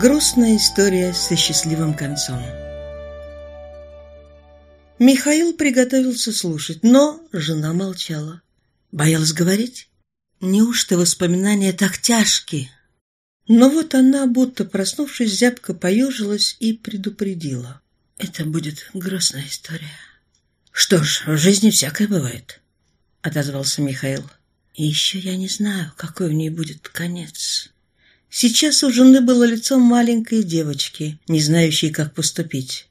Грустная история со счастливым концом. Михаил приготовился слушать, но жена молчала. Боялась говорить. Неужто воспоминания так тяжкие? Но вот она, будто проснувшись, зябко поежилась и предупредила. Это будет грустная история. Что ж, в жизни всякое бывает, отозвался Михаил. И еще я не знаю, какой в ней будет конец. Сейчас у жены было лицо маленькой девочки, не знающей, как поступить.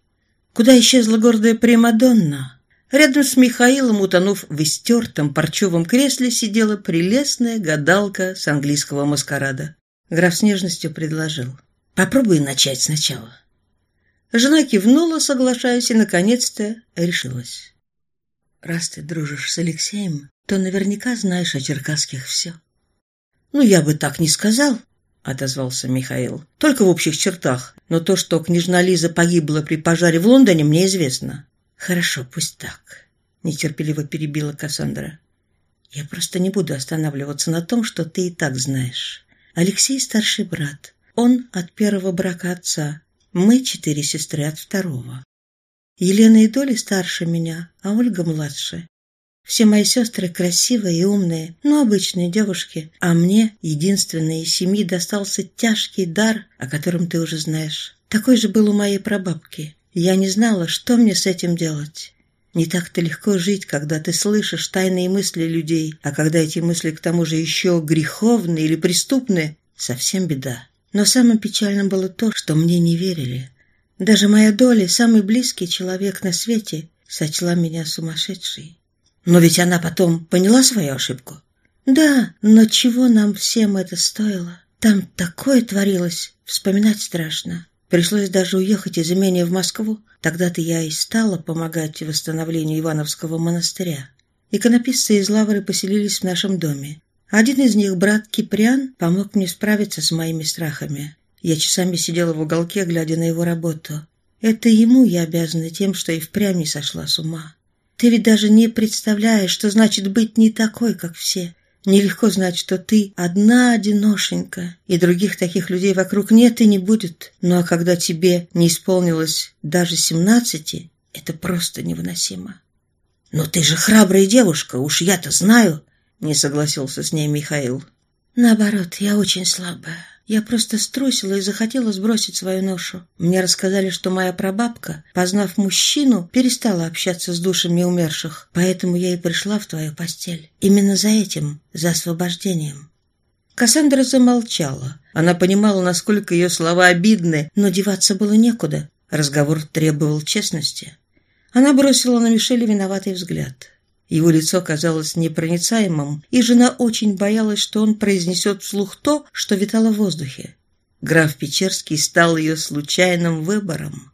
Куда исчезла гордая Примадонна? Рядом с Михаилом, утонув в истертом парчевом кресле, сидела прелестная гадалка с английского маскарада. Граф с нежностью предложил. «Попробуй начать сначала». Жена кивнула, соглашаясь, и, наконец-то, решилась. «Раз ты дружишь с Алексеем, то наверняка знаешь о черкасских все». «Ну, я бы так не сказал», — отозвался Михаил. «Только в общих чертах. Но то, что княжна Лиза погибла при пожаре в Лондоне, мне известно». «Хорошо, пусть так», — нетерпеливо перебила Кассандра. «Я просто не буду останавливаться на том, что ты и так знаешь. Алексей — старший брат. Он от первого брака отца. Мы четыре сестры от второго. Елена и Доля старше меня, а Ольга младше. Все мои сестры красивые и умные, но обычные девушки, а мне, единственной из семьи, достался тяжкий дар, о котором ты уже знаешь. Такой же был у моей прабабки. Я не знала, что мне с этим делать. Не так-то легко жить, когда ты слышишь тайные мысли людей, а когда эти мысли к тому же еще греховные или преступные, совсем беда. Но самым печальным было то, что мне не верили. Даже моя доля, самый близкий человек на свете, сочла меня сумасшедшей. Но ведь она потом поняла свою ошибку. Да, но чего нам всем это стоило? Там такое творилось, вспоминать страшно. Пришлось даже уехать из имения в Москву. Тогда-то я и стала помогать восстановлению Ивановского монастыря. Иконописцы из Лавры поселились в нашем доме. Один из них, брат Киприан, помог мне справиться с моими страхами. Я часами сидела в уголке, глядя на его работу. Это ему я обязана тем, что и впрямь не сошла с ума. Ты ведь даже не представляешь, что значит быть не такой, как все. Нелегко знать, что ты одна одиношенька, и других таких людей вокруг нет и не будет. Ну а когда тебе не исполнилось даже семнадцати, это просто невыносимо. «Но ты же храбрая девушка, уж я-то знаю», — не согласился с ней Михаил. «Наоборот, я очень слабая. Я просто струсила и захотела сбросить свою ношу. Мне рассказали, что моя прабабка, познав мужчину, перестала общаться с душами умерших, поэтому я и пришла в твою постель. Именно за этим, за освобождением. Кассандра замолчала. Она понимала, насколько ее слова обидны, но деваться было некуда. Разговор требовал честности. Она бросила на Мишеля виноватый взгляд. Его лицо казалось непроницаемым, и жена очень боялась, что он произнесет вслух то, что витало в воздухе. Граф Печерский стал ее случайным выбором.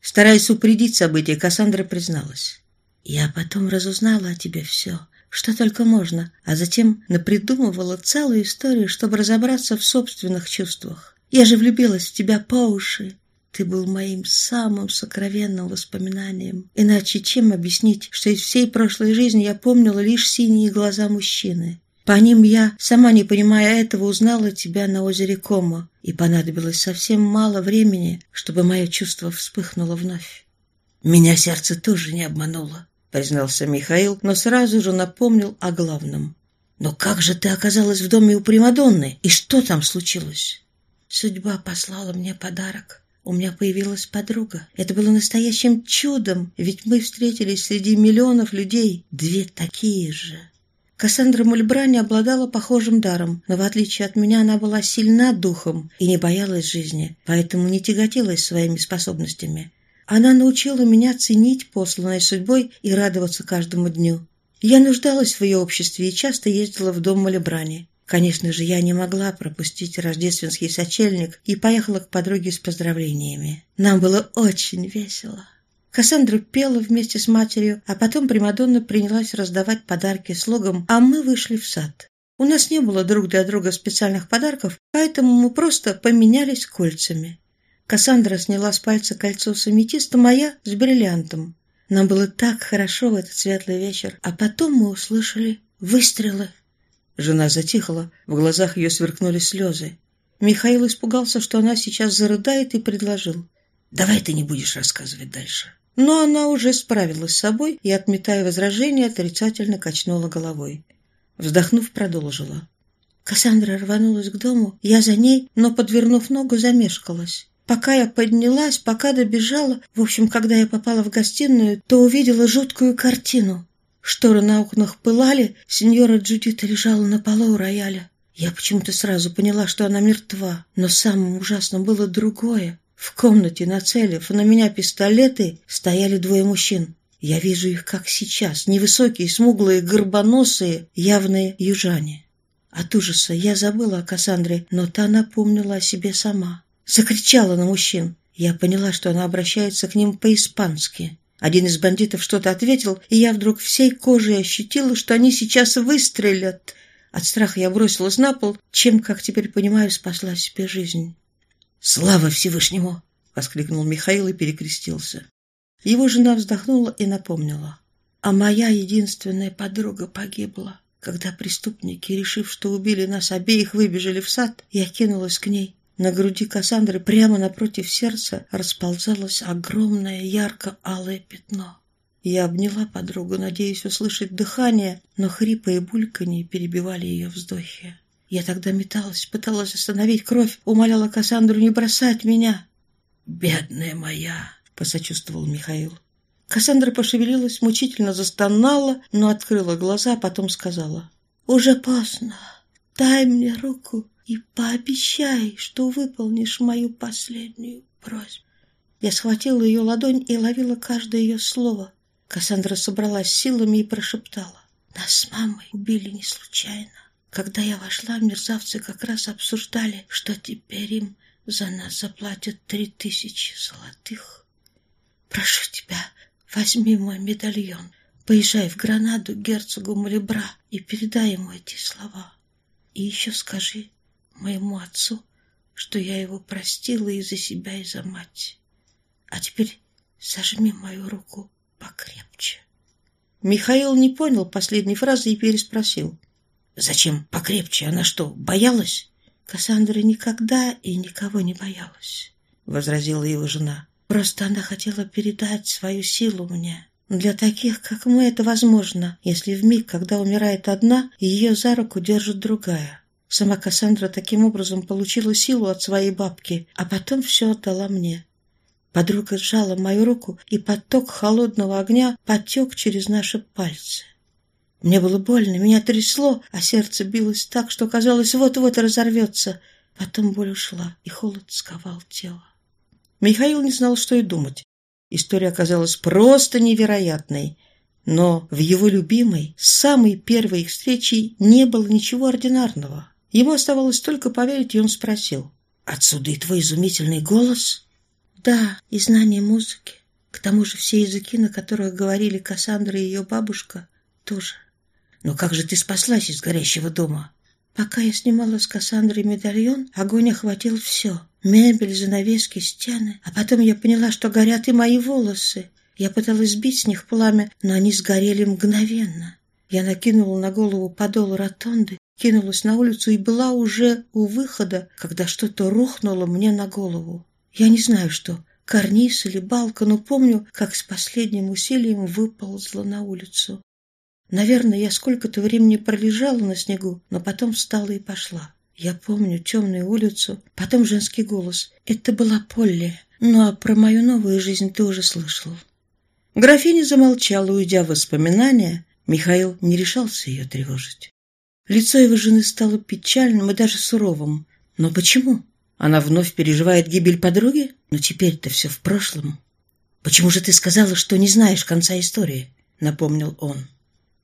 Стараясь упредить события, Кассандра призналась. «Я потом разузнала о тебе все, что только можно, а затем напридумывала целую историю, чтобы разобраться в собственных чувствах. Я же влюбилась в тебя по уши, ты был моим самым сокровенным воспоминанием. Иначе чем объяснить, что из всей прошлой жизни я помнила лишь синие глаза мужчины? По ним я, сама не понимая этого, узнала тебя на озере Комо, и понадобилось совсем мало времени, чтобы мое чувство вспыхнуло вновь. «Меня сердце тоже не обмануло», — признался Михаил, но сразу же напомнил о главном. «Но как же ты оказалась в доме у Примадонны, и что там случилось?» «Судьба послала мне подарок», у меня появилась подруга. Это было настоящим чудом, ведь мы встретились среди миллионов людей, две такие же. Кассандра Мульбрани обладала похожим даром, но в отличие от меня она была сильна духом и не боялась жизни, поэтому не тяготилась своими способностями. Она научила меня ценить посланной судьбой и радоваться каждому дню. Я нуждалась в ее обществе и часто ездила в дом Малебрани. Конечно же, я не могла пропустить рождественский сочельник и поехала к подруге с поздравлениями. Нам было очень весело. Кассандра пела вместе с матерью, а потом Примадонна принялась раздавать подарки слугам, а мы вышли в сад. У нас не было друг для друга специальных подарков, поэтому мы просто поменялись кольцами. Кассандра сняла с пальца кольцо с аметистом, а я с бриллиантом. Нам было так хорошо в этот светлый вечер, а потом мы услышали выстрелы. Жена затихла, в глазах ее сверкнули слезы. Михаил испугался, что она сейчас зарыдает, и предложил. «Давай ты не будешь рассказывать дальше». Но она уже справилась с собой и, отметая возражения, отрицательно качнула головой. Вздохнув, продолжила. Кассандра рванулась к дому, я за ней, но, подвернув ногу, замешкалась. Пока я поднялась, пока добежала, в общем, когда я попала в гостиную, то увидела жуткую картину. Шторы на окнах пылали, сеньора Джудита лежала на полу у рояля. Я почему-то сразу поняла, что она мертва, но самым ужасным было другое. В комнате, нацелив на меня пистолеты, стояли двое мужчин. Я вижу их, как сейчас, невысокие, смуглые, горбоносые, явные южане. От ужаса я забыла о Кассандре, но та напомнила о себе сама. Закричала на мужчин. Я поняла, что она обращается к ним по-испански. Один из бандитов что-то ответил, и я вдруг всей кожей ощутила, что они сейчас выстрелят. От страха я бросилась на пол, чем, как теперь понимаю, спасла себе жизнь. «Слава Всевышнему!» — воскликнул Михаил и перекрестился. Его жена вздохнула и напомнила. «А моя единственная подруга погибла. Когда преступники, решив, что убили нас обеих, выбежали в сад, я кинулась к ней. На груди Кассандры прямо напротив сердца расползалось огромное ярко-алое пятно. Я обняла подругу, надеясь услышать дыхание, но хрипы и бульканье перебивали ее вздохи. Я тогда металась, пыталась остановить кровь, умоляла Кассандру не бросать меня. «Бедная моя!» — посочувствовал Михаил. Кассандра пошевелилась, мучительно застонала, но открыла глаза, а потом сказала. «Уже поздно. Дай мне руку и пообещай, что выполнишь мою последнюю просьбу». Я схватила ее ладонь и ловила каждое ее слово. Кассандра собралась силами и прошептала. «Нас с мамой убили не случайно. Когда я вошла, мерзавцы как раз обсуждали, что теперь им за нас заплатят три тысячи золотых. Прошу тебя, Возьми мой медальон, поезжай в Гранаду герцогу Малибра и передай ему эти слова. И еще скажи моему отцу, что я его простила и за себя, и за мать. А теперь сожми мою руку покрепче. Михаил не понял последней фразы и переспросил. «Зачем покрепче? Она что, боялась?» «Кассандра никогда и никого не боялась», — возразила его жена. Просто она хотела передать свою силу мне. Для таких, как мы, это возможно, если в миг, когда умирает одна, ее за руку держит другая. Сама Кассандра таким образом получила силу от своей бабки, а потом все отдала мне. Подруга сжала мою руку, и поток холодного огня потек через наши пальцы. Мне было больно, меня трясло, а сердце билось так, что казалось, вот-вот разорвется. Потом боль ушла, и холод сковал тело. Михаил не знал, что и думать. История оказалась просто невероятной. Но в его любимой, самой первой их встрече не было ничего ординарного. Ему оставалось только поверить, и он спросил. «Отсюда и твой изумительный голос?» «Да, и знание музыки. К тому же все языки, на которых говорили Кассандра и ее бабушка, тоже. Но как же ты спаслась из горящего дома?» Пока я снимала с Кассандры медальон, огонь охватил все. Мебель, занавески, стены. А потом я поняла, что горят и мои волосы. Я пыталась сбить с них пламя, но они сгорели мгновенно. Я накинула на голову подол ротонды, кинулась на улицу и была уже у выхода, когда что-то рухнуло мне на голову. Я не знаю, что, карниз или балка, но помню, как с последним усилием выползла на улицу. Наверное, я сколько-то времени пролежала на снегу, но потом встала и пошла. Я помню темную улицу, потом женский голос. Это была Полли. Ну а про мою новую жизнь ты уже слышал. Графиня замолчала, уйдя в воспоминания. Михаил не решался ее тревожить. Лицо его жены стало печальным и даже суровым. Но почему? Она вновь переживает гибель подруги? Но теперь-то все в прошлом. «Почему же ты сказала, что не знаешь конца истории?» — напомнил он.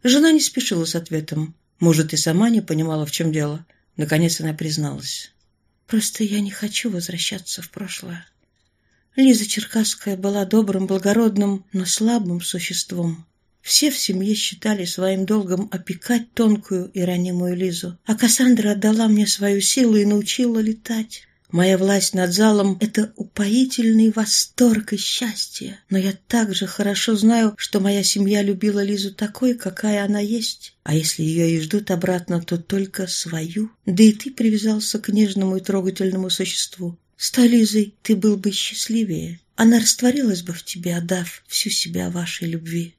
Жена не спешила с ответом. Может, и сама не понимала, в чем дело. Наконец она призналась. «Просто я не хочу возвращаться в прошлое. Лиза Черкасская была добрым, благородным, но слабым существом. Все в семье считали своим долгом опекать тонкую и ранимую Лизу. А Кассандра отдала мне свою силу и научила летать. Моя власть над залом — это упоительный восторг и счастье. Но я также хорошо знаю, что моя семья любила Лизу такой, какая она есть. А если ее и ждут обратно, то только свою. Да и ты привязался к нежному и трогательному существу. С Лизой ты был бы счастливее. Она растворилась бы в тебе, отдав всю себя вашей любви.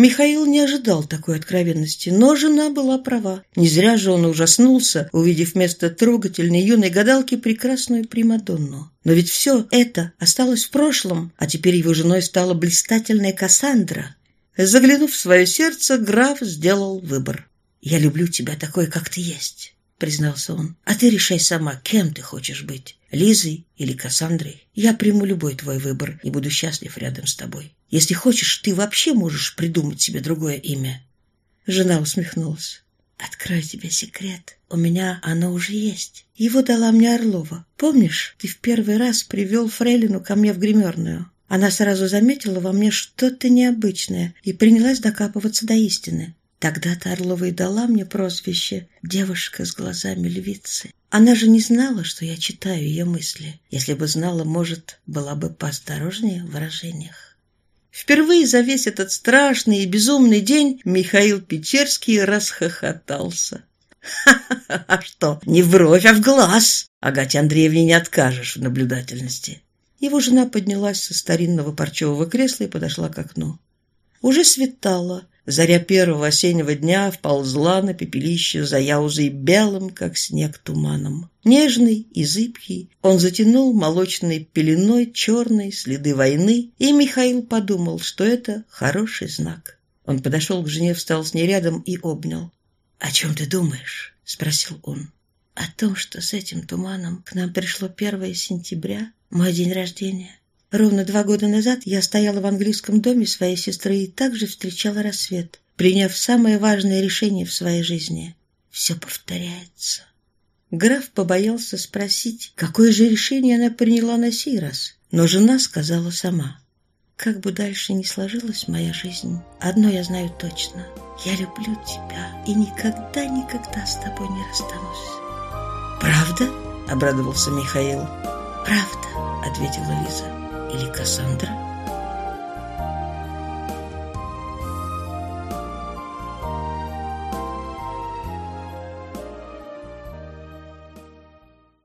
Михаил не ожидал такой откровенности, но жена была права. Не зря же он ужаснулся, увидев вместо трогательной юной гадалки прекрасную Примадонну. Но ведь все это осталось в прошлом, а теперь его женой стала блистательная Кассандра. Заглянув в свое сердце, граф сделал выбор. «Я люблю тебя такой, как ты есть признался он. «А ты решай сама, кем ты хочешь быть, Лизой или Кассандрой. Я приму любой твой выбор и буду счастлив рядом с тобой. Если хочешь, ты вообще можешь придумать себе другое имя». Жена усмехнулась. «Открою тебе секрет. У меня оно уже есть. Его дала мне Орлова. Помнишь, ты в первый раз привел Фрейлину ко мне в гримерную? Она сразу заметила во мне что-то необычное и принялась докапываться до истины. Тогда-то Орлова и дала мне прозвище «девушка с глазами львицы». Она же не знала, что я читаю ее мысли. Если бы знала, может, была бы поосторожнее в выражениях. Впервые за весь этот страшный и безумный день Михаил Печерский расхохотался. «Ха-ха-ха! А что, не в бровь, а в глаз! Агате Андреевне не откажешь в наблюдательности!» Его жена поднялась со старинного парчевого кресла и подошла к окну. Уже светало, Заря первого осеннего дня вползла на пепелище за яузой белым, как снег, туманом. Нежный и зыбкий, он затянул молочной пеленой черные следы войны, и Михаил подумал, что это хороший знак. Он подошел к жене, встал с ней рядом и обнял. «О чем ты думаешь?» — спросил он. «О том, что с этим туманом к нам пришло 1 сентября, мой день рождения. Ровно два года назад я стояла в английском доме своей сестры и также встречала рассвет, приняв самое важное решение в своей жизни. Все повторяется. Граф побоялся спросить, какое же решение она приняла на сей раз, но жена сказала сама. Как бы дальше ни сложилась моя жизнь, одно я знаю точно. Я люблю тебя и никогда-никогда с тобой не расстанусь. «Правда?» — обрадовался Михаил. «Правда», — ответила Лиза или Кассандра?